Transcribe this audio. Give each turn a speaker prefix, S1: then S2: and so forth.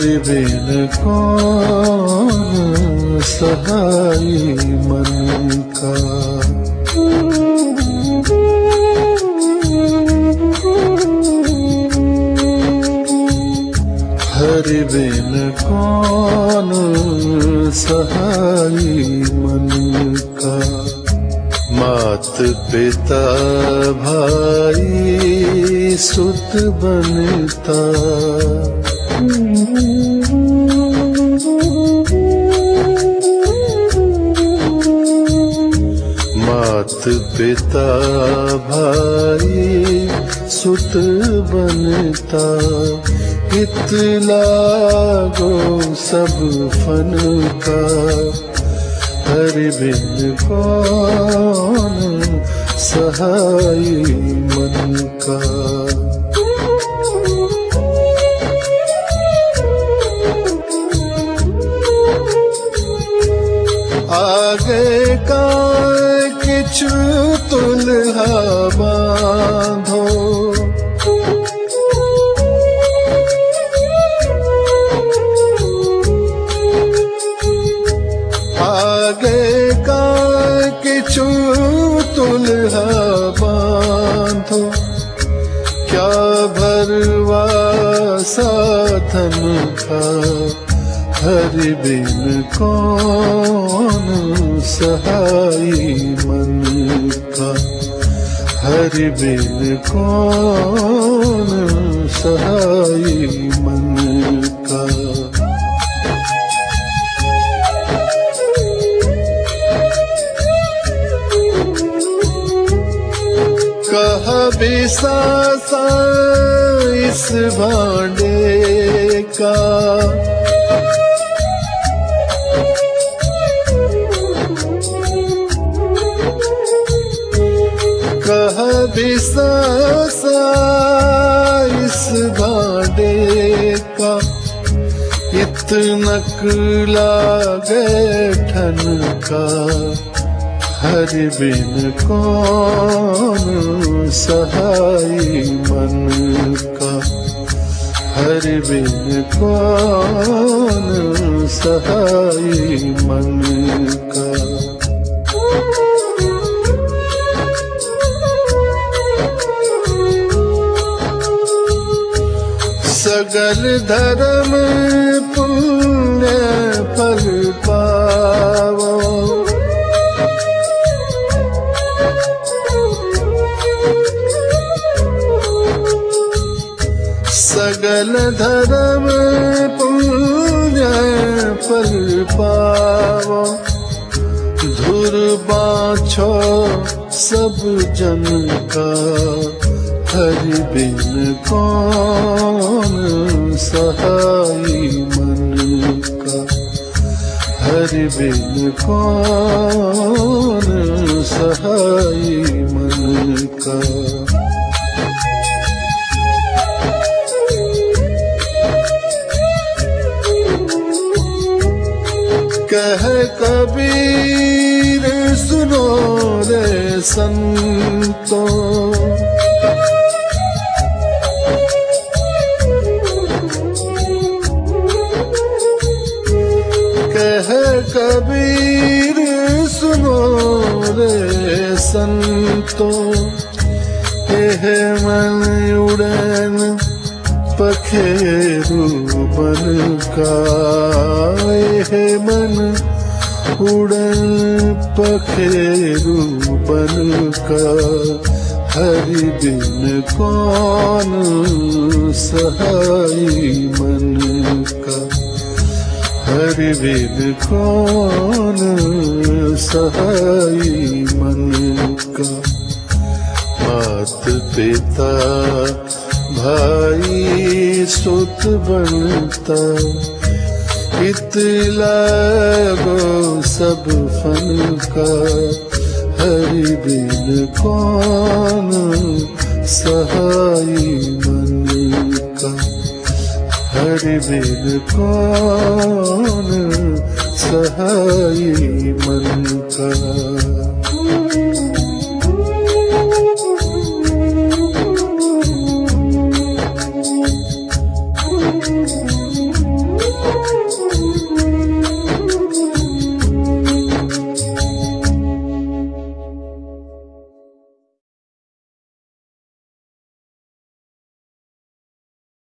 S1: हरि बिन कौन सहाय मन का। हरि बिन कौन सहाय मन का? मात पिता भाई सुत बनता। मात पिता भाई सुत बनता। इतला लागो सब फन का। हरि बिन कौन सहाय मन का। आगे का किछु तुलहा बांधो क्या भरवा साधन का हरि बिन कौन सहाय मन का हरि बिन कौन सहाय कहा बिसासा इस भांडे का। कह बिसासा इस भांडे का। इतनक लागे ठन का। हरि बिन कौन सहाय मन का? हरि बिन कौन सहाय मन का? सगल धर्म पुण्य फल पावो सगल धर्म पुण्य फल पावो। धुर बाछो सब जन का, हरि बिन कौन सहाय मन का? हरि बिन कौन सहाय मन का? कह कबीर सुनो रे संतो। कह कबीर सुनो रे संतो। एह मन उड़न पखेरु का एह मन। उड़न पखेरु बन का हरि बिन कौन सहाय मन का? हरि बिन कौन सहाय मन का? मात पिता भाई सुत बनता इत लागो सब फन का, हरि बिन कौन सहाय मन का, हरि बिन कौन सहाय मन का।